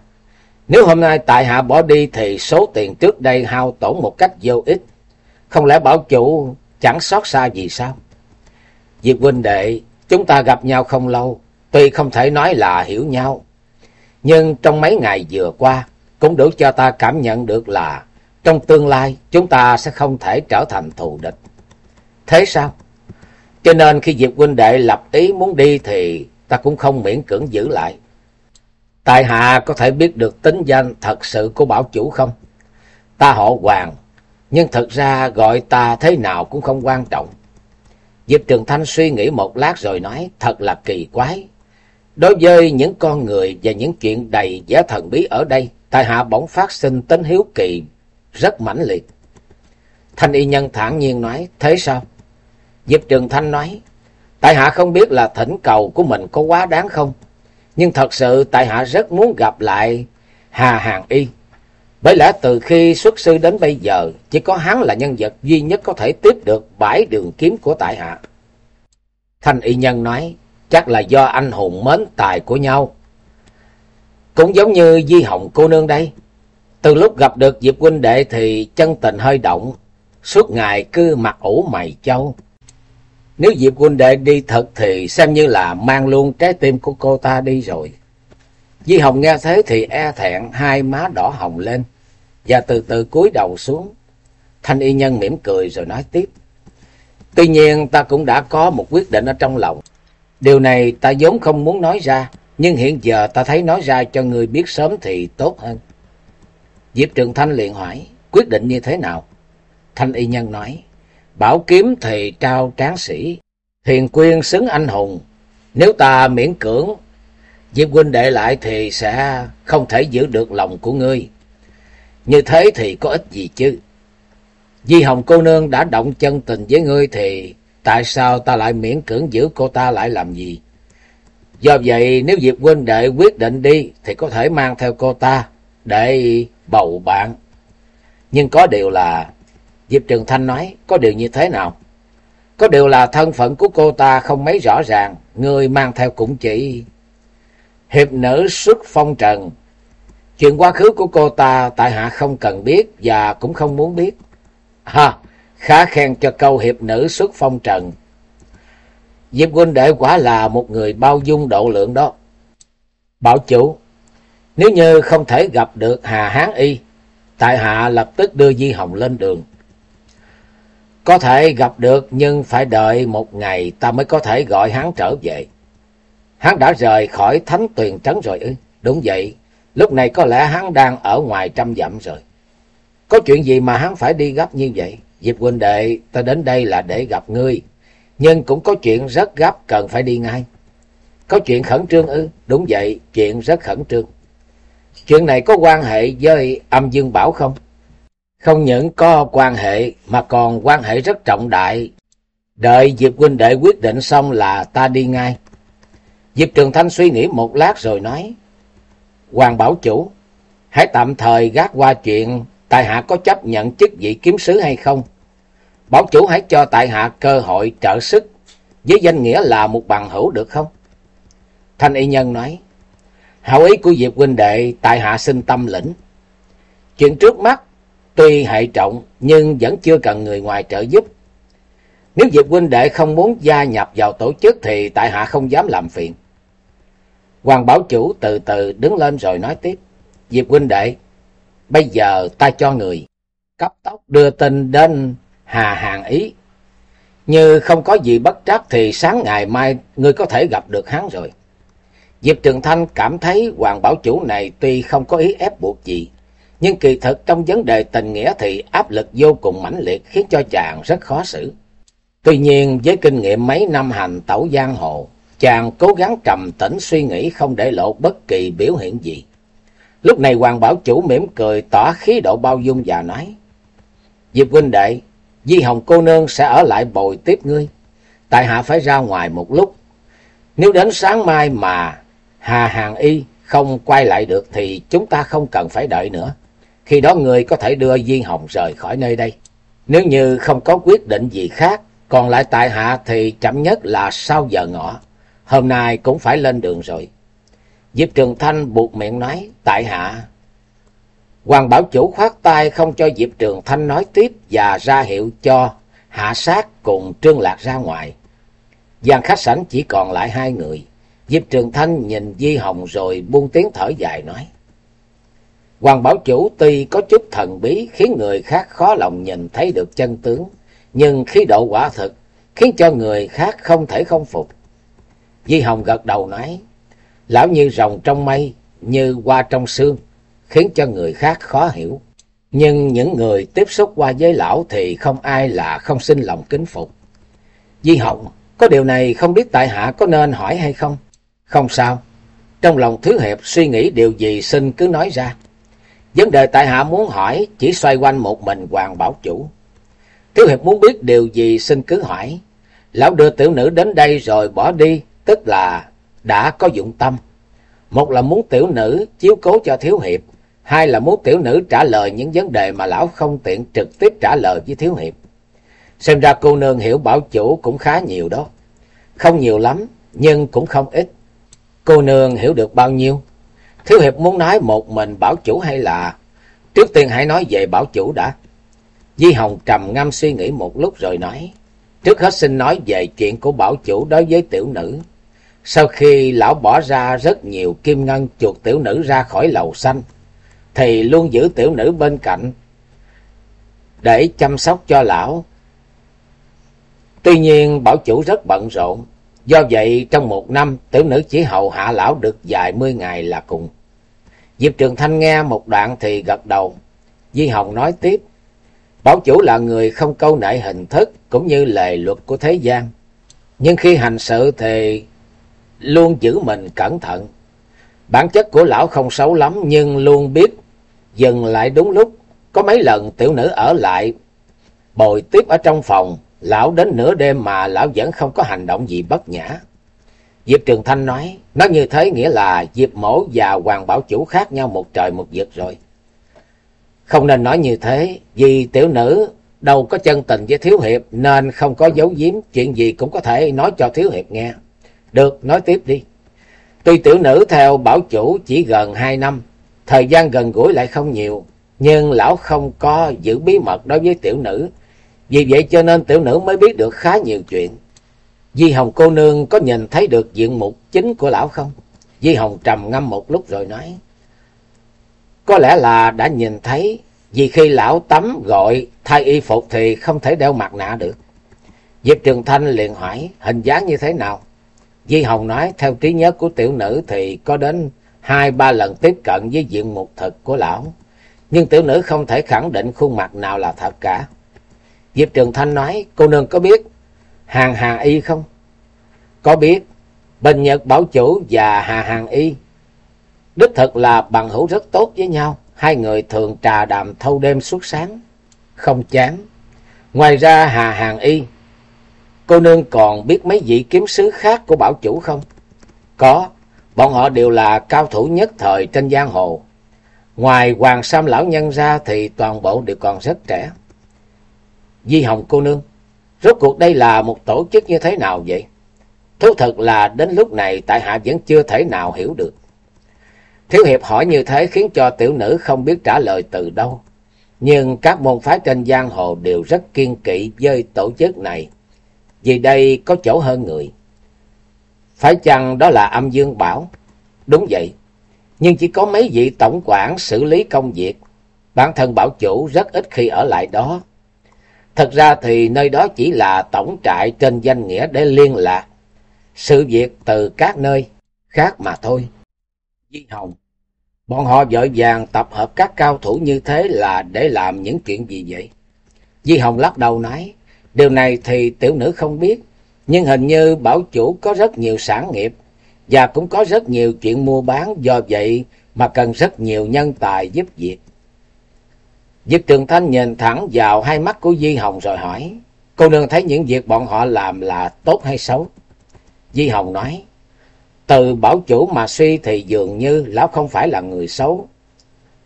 Nếu hôm nay tại hạ bỏ đi thì số tiền trước đây hao tổn một cách vô ích. Không lẽ bảo chủ chẳng xót xa gì sao? Diệp huynh đệ, Chúng ta gặp nhau không lâu, tuy không thể nói là hiểu nhau, nhưng trong mấy ngày vừa qua cũng đủ cho ta cảm nhận được là trong tương lai chúng ta sẽ không thể trở thành thù địch. Thế sao? Cho nên khi Diệp huynh đệ lập ý muốn đi thì ta cũng không miễn cưỡng giữ lại. Tại hạ có thể biết được tính danh thật sự của bảo chủ không? Ta họ Hoàng, nhưng thật ra gọi ta thế nào cũng không quan trọng. Diệp Trường Thanh suy nghĩ một lát rồi nói, thật là kỳ quái. Đối với những con người và những chuyện đầy vẻ thần bí ở đây, tại hạ bỗng phát sinh tính hiếu kỳ rất mãnh liệt. Thanh y nhân thản nhiên nói, thế sao? Diệp Trường Thanh nói, tại hạ không biết là thỉnh cầu của mình có quá đáng không, nhưng thật sự tại hạ rất muốn gặp lại Hà Hàng Y. Bởi lẽ từ khi xuất sư đến bây giờ, chỉ có hắn là nhân vật duy nhất có thể tiếp được bãi đường kiếm của tại hạ. Thanh y nhân nói, chắc là do anh hùng mến tài của nhau. Cũng giống như Di Hồng cô nương đây. Từ lúc gặp được Diệp huynh đệ thì chân tình hơi động, suốt ngày cứ mặc ủ mày châu. Nếu Diệp huynh đệ đi thật thì xem như là mang luôn trái tim của cô ta đi rồi. Di Hồng nghe thế thì e thẹn hai má đỏ hồng lên và từ từ cúi đầu xuống. Thanh y nhân mỉm cười rồi nói tiếp. Tuy nhiên ta cũng đã có một quyết định ở trong lòng. Điều này ta vốn không muốn nói ra, nhưng hiện giờ ta thấy nói ra cho người biết sớm thì tốt hơn. Diệp Trường Thanh liền hỏi, quyết định như thế nào? Thanh y nhân nói, bảo kiếm thì trao tráng sĩ, thiền quyên xứng anh hùng. Nếu ta miễn cưỡng, Diệp huynh đệ lại thì sẽ không thể giữ được lòng của ngươi. Như thế thì có ích gì chứ? Di Hồng cô nương đã động chân tình với ngươi thì tại sao ta lại miễn cưỡng giữ cô ta lại làm gì? Do vậy nếu Diệp huynh đệ quyết định đi thì có thể mang theo cô ta để bầu bạn. Nhưng có điều là Diệp Trường Thanh nói có điều như thế nào? Có điều là thân phận của cô ta không mấy rõ ràng, người mang theo cũng chỉ hiệp nữ xuất phong trần. Chuyện quá khứ của cô ta tại hạ không cần biết và cũng không muốn biết. Ha, khá khen cho câu hiệp nữ xuất phong trần. Diệp huynh đệ quả là một người bao dung độ lượng đó. Bảo chủ, nếu như không thể gặp được Hà Hán Y, tại hạ lập tức đưa Di Hồng lên đường. Có thể gặp được nhưng phải đợi một ngày ta mới có thể gọi hắn trở về. Hắn đã rời khỏi thánh tuyền trấn rồi ư? Đúng vậy, lúc này có lẽ hắn đang ở ngoài trăm dặm rồi. Có chuyện gì mà hắn phải đi gấp như vậy? Diệp huynh đệ, ta đến đây là để gặp ngươi. Nhưng cũng có chuyện rất gấp cần phải đi ngay. Có chuyện khẩn trương ư? Đúng vậy, chuyện rất khẩn trương. Chuyện này có quan hệ với âm dương bảo không? Không những có quan hệ mà còn quan hệ rất trọng đại. Đợi Diệp huynh đệ quyết định xong là ta đi ngay. Diệp Trường Thanh suy nghĩ một lát rồi nói. Hoàng Bảo Chủ, hãy tạm thời gác qua chuyện Tài hạ có chấp nhận chức vị kiếm sứ hay không. Bảo Chủ hãy cho Tài hạ cơ hội trợ sức với danh nghĩa là một bằng hữu được không? Thanh y nhân nói. Hảo ý của Diệp huynh đệ Tài hạ xin tâm lĩnh. Chuyện trước mắt tuy hệ trọng nhưng vẫn chưa cần người ngoài trợ giúp. Nếu Diệp huynh đệ không muốn gia nhập vào tổ chức thì tại hạ không dám làm phiền. Hoàng Bảo Chủ từ từ đứng lên rồi nói tiếp. Diệp huynh đệ, bây giờ ta cho người cấp tốc đưa tin đến Hà Hàng Ý. Như không có gì bất trắc thì sáng ngày mai ngươi có thể gặp được hắn rồi. Diệp Trường Thanh cảm thấy Hoàng Bảo Chủ này tuy không có ý ép buộc gì, nhưng kỳ thực trong vấn đề tình nghĩa thì áp lực vô cùng mãnh liệt khiến cho chàng rất khó xử. Tuy nhiên với kinh nghiệm mấy năm hành tẩu giang hồ, chàng cố gắng trầm tĩnh suy nghĩ không để lộ bất kỳ biểu hiện gì. Lúc này Hoàng Bảo Chủ mỉm cười tỏ khí độ bao dung và nói, Diệp huynh đệ, Di Hồng cô nương sẽ ở lại bồi tiếp ngươi. Tại hạ phải ra ngoài một lúc. Nếu đến sáng mai mà Hà Hàng Y không quay lại được thì chúng ta không cần phải đợi nữa. Khi đó ngươi có thể đưa Di Hồng rời khỏi nơi đây. Nếu như không có quyết định gì khác, còn lại tại hạ thì chậm nhất là sau giờ ngọ. Hôm nay cũng phải lên đường rồi. Diệp Trường Thanh buộc miệng nói, tại hạ. Hoàng Bảo Chủ khoát tay không cho Diệp Trường Thanh nói tiếp và ra hiệu cho hạ sát cùng Trương Lạc ra ngoài. gian khách sảnh chỉ còn lại hai người. Diệp Trường Thanh nhìn Di Hồng rồi buông tiếng thở dài nói. Hoàng Bảo Chủ tuy có chút thần bí khiến người khác khó lòng nhìn thấy được chân tướng, nhưng khí độ quả thực khiến cho người khác không thể không phục. Di Hồng gật đầu nói, lão như rồng trong mây, như hoa trong xương khiến cho người khác khó hiểu. Nhưng những người tiếp xúc qua với lão thì không ai là không sinh lòng kính phục. Di Hồng, có điều này không biết tại hạ có nên hỏi hay không? Không sao, Trong lòng Thiếu Hiệp suy nghĩ điều gì xin cứ nói ra. Vấn đề tại hạ muốn hỏi chỉ xoay quanh một mình Hoàng Bảo Chủ. Thiếu Hiệp muốn biết điều gì xin cứ hỏi. Lão đưa tiểu nữ đến đây rồi bỏ đi, tức là đã có dụng tâm. Một là muốn tiểu nữ chiếu cố cho Thiếu Hiệp, hai là muốn tiểu nữ trả lời những vấn đề mà lão không tiện trực tiếp trả lời với Thiếu Hiệp. Xem ra cô nương hiểu bảo chủ cũng khá nhiều đó. Không nhiều lắm, nhưng cũng không ít. Cô nương hiểu được bao nhiêu? Thiếu Hiệp muốn nói một mình bảo chủ hay là... Trước tiên hãy nói về bảo chủ đã. Di Hồng trầm ngâm suy nghĩ một lúc rồi nói. Trước hết xin nói về chuyện của bảo chủ đối với tiểu nữ. Sau khi lão bỏ ra rất nhiều kim ngân chuột tiểu nữ ra khỏi lầu xanh, thì luôn giữ tiểu nữ bên cạnh để chăm sóc cho lão. Tuy nhiên bảo chủ rất bận rộn, do vậy trong một năm tiểu nữ chỉ hầu hạ lão được vài mươi ngày là cùng. Diệp Trường Thanh nghe một đoạn thì gật đầu. Di Hồng nói tiếp, bảo chủ là người không câu nệ hình thức cũng như lề luật của thế gian. Nhưng khi hành sự thì luôn giữ mình cẩn thận. Bản chất của lão không xấu lắm nhưng luôn biết dừng lại đúng lúc. Có mấy lần tiểu nữ ở lại bồi tiếp ở trong phòng, lão đến nửa đêm mà lão vẫn không có hành động gì bất nhã. Diệp Trường Thanh nói, nó như thế nghĩa là Diệp Mổ và Hoàng Bảo Chủ khác nhau một trời một vực rồi. Không nên nói như thế, vì tiểu nữ đâu có chân tình với Thiếu Hiệp nên không có giấu giếm, chuyện gì cũng có thể nói cho Thiếu Hiệp nghe. Được, nói tiếp đi. Tuy tiểu nữ theo bảo chủ chỉ gần hai năm, thời gian gần gũi lại không nhiều, nhưng lão không có giữ bí mật đối với tiểu nữ. Vì vậy cho nên tiểu nữ mới biết được khá nhiều chuyện. Di Hồng cô nương có nhìn thấy được diện mục chính của lão không? Di Hồng trầm ngâm một lúc rồi nói. Có lẽ là đã nhìn thấy, vì khi lão tắm gọi thay y phục thì không thể đeo mặt nạ được. Diệp Trường Thanh liền hỏi, hình dáng như thế nào? Di Hồng nói, theo trí nhớ của tiểu nữ thì có đến hai ba lần tiếp cận với diện mục thực của lão. Nhưng tiểu nữ không thể khẳng định khuôn mặt nào là thật cả. Diệp Trường Thanh nói, cô nương có biết Hàng Hà Y không? Có biết, Bình Nhật Bảo Chủ và Hà Hàng Y. Đích thực là bằng hữu rất tốt với nhau. Hai người thường trà đàm thâu đêm suốt sáng. Không chán. Ngoài ra Hà Hàng Y Cô nương còn biết mấy vị kiếm sứ khác của bảo chủ không? Có, bọn họ đều là cao thủ nhất thời trên giang hồ. Ngoài Hoàng Sam lão nhân ra thì toàn bộ đều còn rất trẻ. Di Hồng cô nương, rốt cuộc đây là một tổ chức như thế nào vậy? Thú thật là đến lúc này tại hạ vẫn chưa thể nào hiểu được. Thiếu hiệp hỏi như thế khiến cho tiểu nữ không biết trả lời từ đâu. Nhưng các môn phái trên giang hồ đều rất kiên kỵ với tổ chức này vì đây có chỗ hơn người. Phải chăng đó là âm dương bảo? Đúng vậy, nhưng chỉ có mấy vị tổng quản xử lý công việc. Bản thân bảo chủ rất ít khi ở lại đó. Thật ra thì nơi đó chỉ là tổng trại trên danh nghĩa để liên lạc. Sự việc từ các nơi khác mà thôi. Di Hồng, bọn họ vội vàng tập hợp các cao thủ như thế là để làm những chuyện gì vậy? Di Hồng lắc đầu nói, Điều này thì tiểu nữ không biết, nhưng hình như bảo chủ có rất nhiều sản nghiệp và cũng có rất nhiều chuyện mua bán, do vậy mà cần rất nhiều nhân tài giúp việc. Diệp Trường Thanh nhìn thẳng vào hai mắt của Di Hồng rồi hỏi, cô nương thấy những việc bọn họ làm là tốt hay xấu? Di Hồng nói, từ bảo chủ mà suy thì dường như lão không phải là người xấu.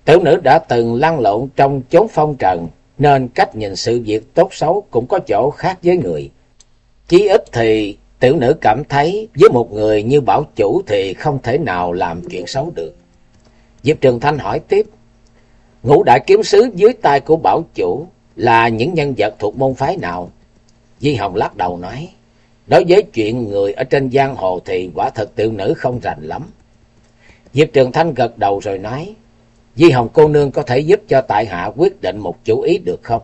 Tiểu nữ đã từng lăn lộn trong chốn phong trần, nên cách nhìn sự việc tốt xấu cũng có chỗ khác với người. Chí ít thì tiểu nữ cảm thấy với một người như bảo chủ thì không thể nào làm chuyện xấu được. Diệp Trường Thanh hỏi tiếp, ngũ đại kiếm sứ dưới tay của bảo chủ là những nhân vật thuộc môn phái nào? Di Hồng lắc đầu nói, đối với chuyện người ở trên giang hồ thì quả thật tiểu nữ không rành lắm. Diệp Trường Thanh gật đầu rồi nói, Di Hồng cô nương có thể giúp cho tại hạ quyết định một chủ ý được không?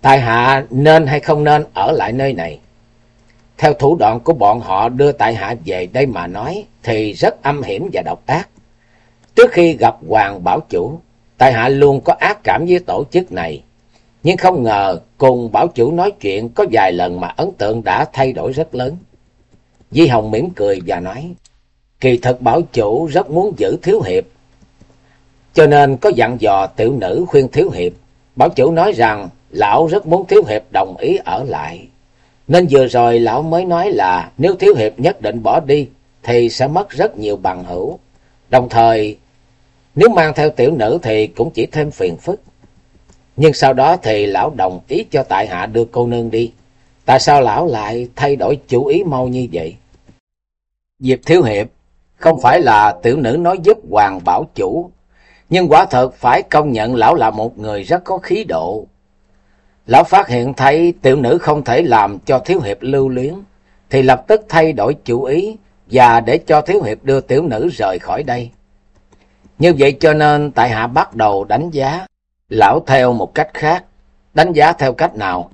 Tại hạ nên hay không nên ở lại nơi này? Theo thủ đoạn của bọn họ đưa tại hạ về đây mà nói thì rất âm hiểm và độc ác. Trước khi gặp Hoàng Bảo Chủ, tại hạ luôn có ác cảm với tổ chức này. Nhưng không ngờ cùng Bảo Chủ nói chuyện có vài lần mà ấn tượng đã thay đổi rất lớn. Di Hồng mỉm cười và nói, kỳ thực bảo chủ rất muốn giữ thiếu hiệp. Cho nên có dặn dò tiểu nữ khuyên thiếu hiệp. Bảo chủ nói rằng lão rất muốn thiếu hiệp đồng ý ở lại. Nên vừa rồi lão mới nói là nếu thiếu hiệp nhất định bỏ đi thì sẽ mất rất nhiều bằng hữu. Đồng thời nếu mang theo tiểu nữ thì cũng chỉ thêm phiền phức. Nhưng sau đó thì lão đồng ý cho tại hạ đưa cô nương đi. Tại sao lão lại thay đổi chủ ý mau như vậy? Diệp Thiếu Hiệp không phải là tiểu nữ nói giúp Hoàng Bảo Chủ, nhưng quả thật phải công nhận lão là một người rất có khí độ. Lão phát hiện thấy tiểu nữ không thể làm cho Thiếu Hiệp lưu luyến, thì lập tức thay đổi chủ ý và để cho Thiếu Hiệp đưa tiểu nữ rời khỏi đây. Như vậy cho nên tại hạ bắt đầu đánh giá lão theo một cách khác. Đánh giá theo cách nào?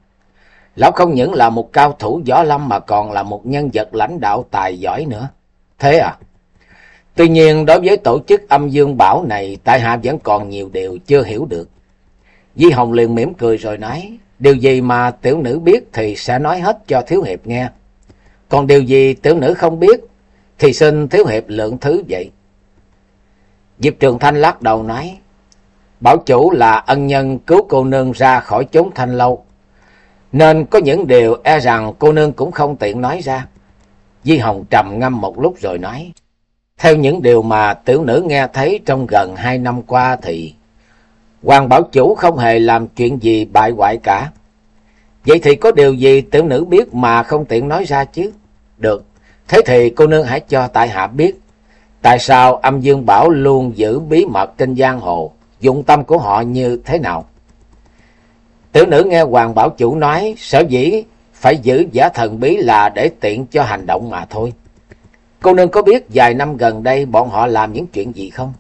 Lão không những là một cao thủ võ lâm mà còn là một nhân vật lãnh đạo tài giỏi nữa. Thế à? Tuy nhiên đối với tổ chức âm dương bảo này tại hạ vẫn còn nhiều điều chưa hiểu được. Di Hồng liền mỉm cười rồi nói, điều gì mà tiểu nữ biết thì sẽ nói hết cho Thiếu Hiệp nghe. Còn điều gì tiểu nữ không biết thì xin Thiếu Hiệp lượng thứ vậy. Diệp Trường Thanh lắc đầu nói, Bảo chủ là ân nhân cứu cô nương ra khỏi chốn thanh lâu, nên có những điều e rằng cô nương cũng không tiện nói ra. Di Hồng trầm ngâm một lúc rồi nói, theo những điều mà tiểu nữ nghe thấy trong gần hai năm qua thì Hoàng Bảo Chủ không hề làm chuyện gì bại hoại cả. Vậy thì có điều gì tiểu nữ biết mà không tiện nói ra chứ? Được, thế thì cô nương hãy cho tại hạ biết Tại sao âm dương bảo luôn giữ bí mật trên giang hồ, dụng tâm của họ như thế nào? Tiểu nữ nghe Hoàng Bảo Chủ nói, sở dĩ phải giữ giả thần bí là để tiện cho hành động mà thôi. Cô nương có biết vài năm gần đây bọn họ làm những chuyện gì không?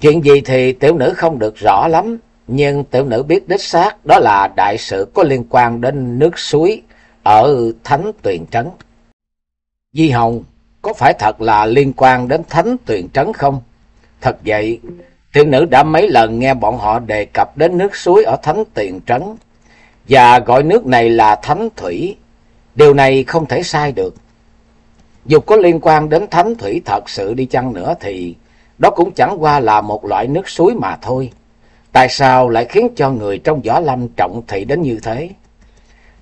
Chuyện gì thì tiểu nữ không được rõ lắm, nhưng tiểu nữ biết đích xác đó là đại sự có liên quan đến nước suối ở Thánh Tuyền Trấn. Di Hồng có phải thật là liên quan đến Thánh Tuyền Trấn không? Thật vậy, tiểu nữ đã mấy lần nghe bọn họ đề cập đến nước suối ở Thánh Tuyền Trấn và gọi nước này là Thánh Thủy. Điều này không thể sai được. Dù có liên quan đến Thánh Thủy thật sự đi chăng nữa thì đó cũng chẳng qua là một loại nước suối mà thôi. Tại sao lại khiến cho người trong võ lâm trọng thị đến như thế?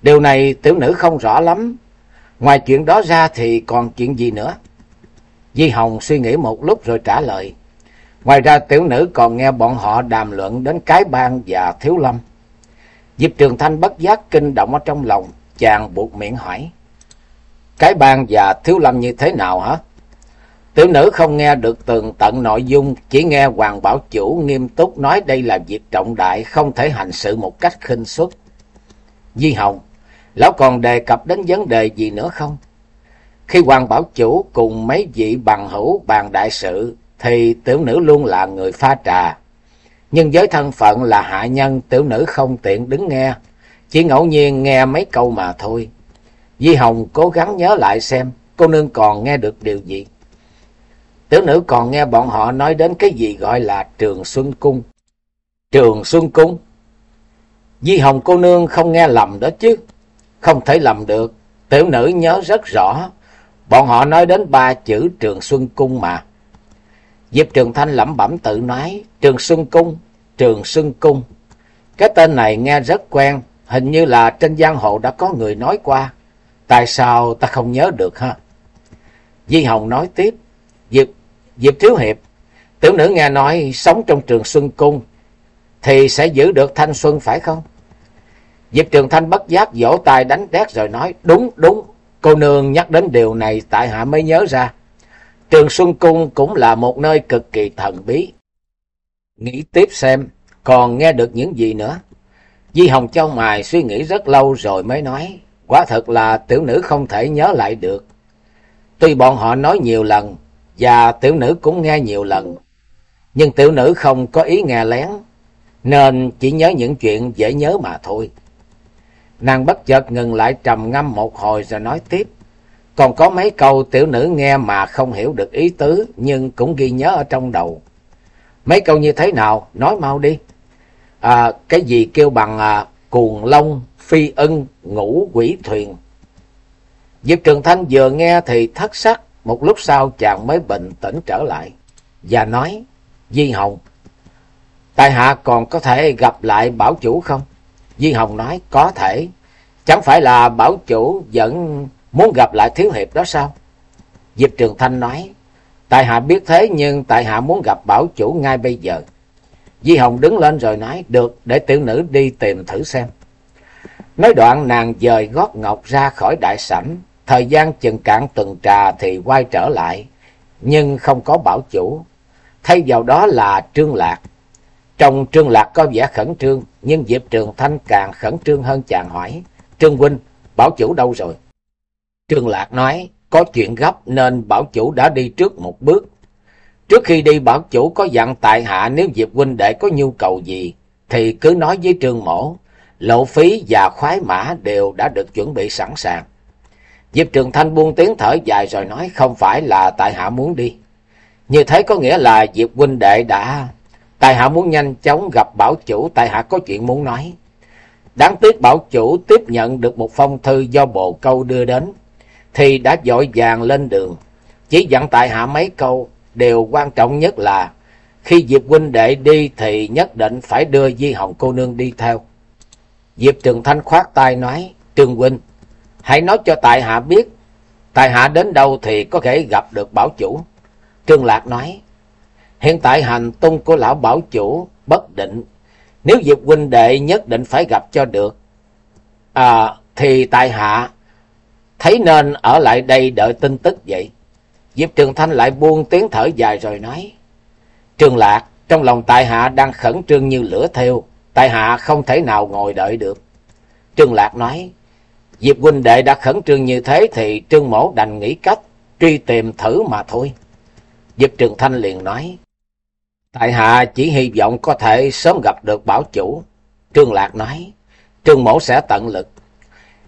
Điều này tiểu nữ không rõ lắm, Ngoài chuyện đó ra thì còn chuyện gì nữa? Di Hồng suy nghĩ một lúc rồi trả lời. Ngoài ra tiểu nữ còn nghe bọn họ đàm luận đến cái bang và thiếu lâm. Diệp Trường Thanh bất giác kinh động ở trong lòng, chàng buộc miệng hỏi. Cái bang và thiếu lâm như thế nào hả? Tiểu nữ không nghe được tường tận nội dung, chỉ nghe Hoàng Bảo Chủ nghiêm túc nói đây là việc trọng đại, không thể hành sự một cách khinh suất. Di Hồng, Lão còn đề cập đến vấn đề gì nữa không? Khi Hoàng Bảo Chủ cùng mấy vị bằng hữu bàn đại sự, thì tiểu nữ luôn là người pha trà. Nhưng với thân phận là hạ nhân, tiểu nữ không tiện đứng nghe, chỉ ngẫu nhiên nghe mấy câu mà thôi. Di Hồng cố gắng nhớ lại xem, cô nương còn nghe được điều gì. Tiểu nữ còn nghe bọn họ nói đến cái gì gọi là Trường Xuân Cung. Trường Xuân Cung? Di Hồng cô nương không nghe lầm đó chứ. Không thể lầm được, tiểu nữ nhớ rất rõ. Bọn họ nói đến ba chữ Trường Xuân Cung mà. Diệp Trường Thanh lẩm bẩm tự nói, Trường Xuân Cung, Trường Xuân Cung. Cái tên này nghe rất quen, hình như là trên giang hồ đã có người nói qua. Tại sao ta không nhớ được ha? Di Hồng nói tiếp, Diệp, Diệp Thiếu Hiệp, tiểu nữ nghe nói sống trong Trường Xuân Cung, thì sẽ giữ được thanh xuân phải không? Diệp Trường Thanh bất giác vỗ tay đánh đét rồi nói, đúng, đúng, cô nương nhắc đến điều này tại hạ mới nhớ ra. Trường Xuân Cung cũng là một nơi cực kỳ thần bí. Nghĩ tiếp xem, còn nghe được những gì nữa. Di Hồng Châu Mài suy nghĩ rất lâu rồi mới nói, quả thật là tiểu nữ không thể nhớ lại được. Tuy bọn họ nói nhiều lần, và tiểu nữ cũng nghe nhiều lần, nhưng tiểu nữ không có ý nghe lén, nên chỉ nhớ những chuyện dễ nhớ mà thôi. Nàng bất chợt ngừng lại trầm ngâm một hồi rồi nói tiếp. Còn có mấy câu tiểu nữ nghe mà không hiểu được ý tứ, nhưng cũng ghi nhớ ở trong đầu. Mấy câu như thế nào? Nói mau đi. À, cái gì kêu bằng à, cuồng long, phi ưng, ngũ quỷ thuyền. Diệp Trường Thanh vừa nghe thì thất sắc, một lúc sau chàng mới bình tĩnh trở lại và nói, Di Hồng, tại hạ còn có thể gặp lại bảo chủ không? Di Hồng nói, có thể, chẳng phải là bảo chủ vẫn muốn gặp lại thiếu hiệp đó sao? Diệp Trường Thanh nói, tại hạ biết thế nhưng tại hạ muốn gặp bảo chủ ngay bây giờ. Di Hồng đứng lên rồi nói, được, để tiểu nữ đi tìm thử xem. Nói đoạn nàng dời gót ngọc ra khỏi đại sảnh, thời gian chừng cạn tuần trà thì quay trở lại, nhưng không có bảo chủ. Thay vào đó là Trương Lạc. Trong Trương Lạc có vẻ khẩn trương, nhưng Diệp Trường Thanh càng khẩn trương hơn chàng hỏi, Trương Huynh, bảo chủ đâu rồi? Trương Lạc nói, có chuyện gấp nên bảo chủ đã đi trước một bước. Trước khi đi bảo chủ có dặn tại hạ nếu Diệp huynh đệ có nhu cầu gì thì cứ nói với Trương Mổ. Lộ phí và khoái mã đều đã được chuẩn bị sẵn sàng. Diệp Trường Thanh buông tiếng thở dài rồi nói không phải là tại hạ muốn đi. Như thế có nghĩa là Diệp huynh đệ đã... Tại hạ muốn nhanh chóng gặp bảo chủ, tại hạ có chuyện muốn nói. Đáng tiếc bảo chủ tiếp nhận được một phong thư do bồ câu đưa đến, thì đã dội vàng lên đường. Chỉ dặn tại hạ mấy câu, điều quan trọng nhất là khi Diệp huynh đệ đi thì nhất định phải đưa Di Hồng cô nương đi theo. Diệp Trường Thanh khoát tay nói, Trương huynh, hãy nói cho tại hạ biết, tại hạ đến đâu thì có thể gặp được bảo chủ. Trương Lạc nói, hiện tại hành tung của lão bảo chủ bất định, nếu Diệp huynh đệ nhất định phải gặp cho được, à, thì tại hạ thấy nên ở lại đây đợi tin tức vậy. Diệp Trường Thanh lại buông tiếng thở dài rồi nói. Trường Lạc, trong lòng tại hạ đang khẩn trương như lửa theo, tại hạ không thể nào ngồi đợi được. Trương Lạc nói, Diệp huynh đệ đã khẩn trương như thế thì Trương Mổ đành nghĩ cách truy tìm thử mà thôi. Diệp Trường Thanh liền nói, Tại hạ chỉ hy vọng có thể sớm gặp được bảo chủ. Trương Lạc nói, Trương Mổ sẽ tận lực.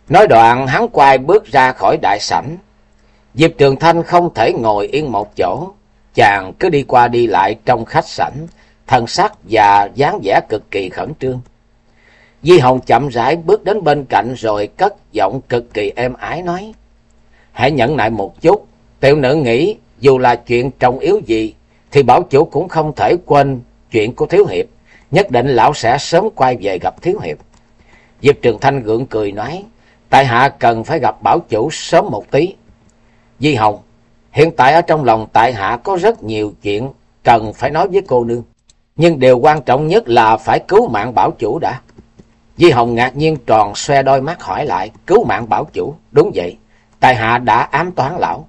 Nói đoạn hắn quay bước ra khỏi đại sảnh, Diệp Trường Thanh không thể ngồi yên một chỗ, chàng cứ đi qua đi lại trong khách sảnh, thân sắc và dáng vẻ cực kỳ khẩn trương. Di Hồng chậm rãi bước đến bên cạnh rồi cất giọng cực kỳ êm ái nói: "Hãy nhẫn nại một chút, tiểu nữ nghĩ dù là chuyện trọng yếu gì thì bảo chủ cũng không thể quên chuyện của thiếu hiệp, nhất định lão sẽ sớm quay về gặp thiếu hiệp." Diệp Trường Thanh gượng cười nói: "Tại hạ cần phải gặp bảo chủ sớm một tí." Di Hồng, hiện tại ở trong lòng tại hạ có rất nhiều chuyện cần phải nói với cô nương. Nhưng điều quan trọng nhất là phải cứu mạng bảo chủ đã. Di Hồng ngạc nhiên tròn xoe đôi mắt hỏi lại, cứu mạng bảo chủ, đúng vậy, tại hạ đã ám toán lão.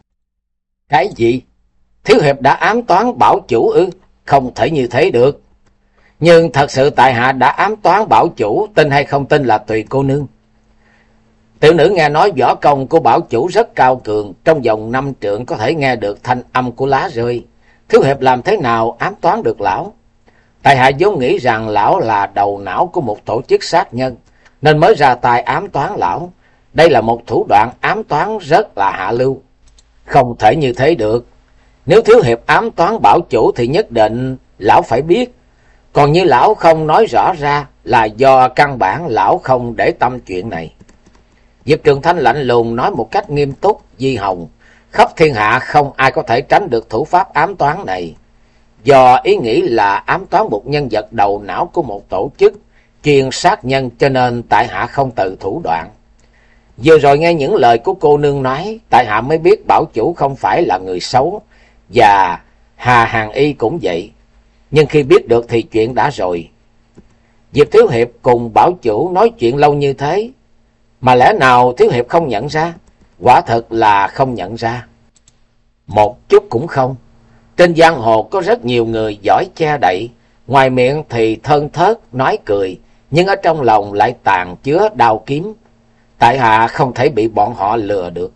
Cái gì? Thiếu hiệp đã ám toán bảo chủ ư? Không thể như thế được. Nhưng thật sự tại hạ đã ám toán bảo chủ, tin hay không tin là tùy cô nương. Tiểu nữ nghe nói võ công của bảo chủ rất cao cường, trong vòng năm trượng có thể nghe được thanh âm của lá rơi. Thiếu hiệp làm thế nào ám toán được lão? Tại hạ vốn nghĩ rằng lão là đầu não của một tổ chức sát nhân, nên mới ra tài ám toán lão. Đây là một thủ đoạn ám toán rất là hạ lưu. Không thể như thế được. Nếu thiếu hiệp ám toán bảo chủ thì nhất định lão phải biết. Còn như lão không nói rõ ra là do căn bản lão không để tâm chuyện này. Diệp Trường Thanh lạnh lùng nói một cách nghiêm túc, Di Hồng, khắp thiên hạ không ai có thể tránh được thủ pháp ám toán này. Do ý nghĩ là ám toán một nhân vật đầu não của một tổ chức, chuyên sát nhân cho nên tại hạ không tự thủ đoạn. Vừa rồi nghe những lời của cô nương nói, tại hạ mới biết bảo chủ không phải là người xấu, và Hà Hàng Y cũng vậy. Nhưng khi biết được thì chuyện đã rồi. Diệp Thiếu Hiệp cùng bảo chủ nói chuyện lâu như thế, mà lẽ nào Thiếu Hiệp không nhận ra? Quả thật là không nhận ra. Một chút cũng không. Trên giang hồ có rất nhiều người giỏi che đậy, ngoài miệng thì thân thớt, nói cười, nhưng ở trong lòng lại tàn chứa đau kiếm. Tại hạ không thể bị bọn họ lừa được.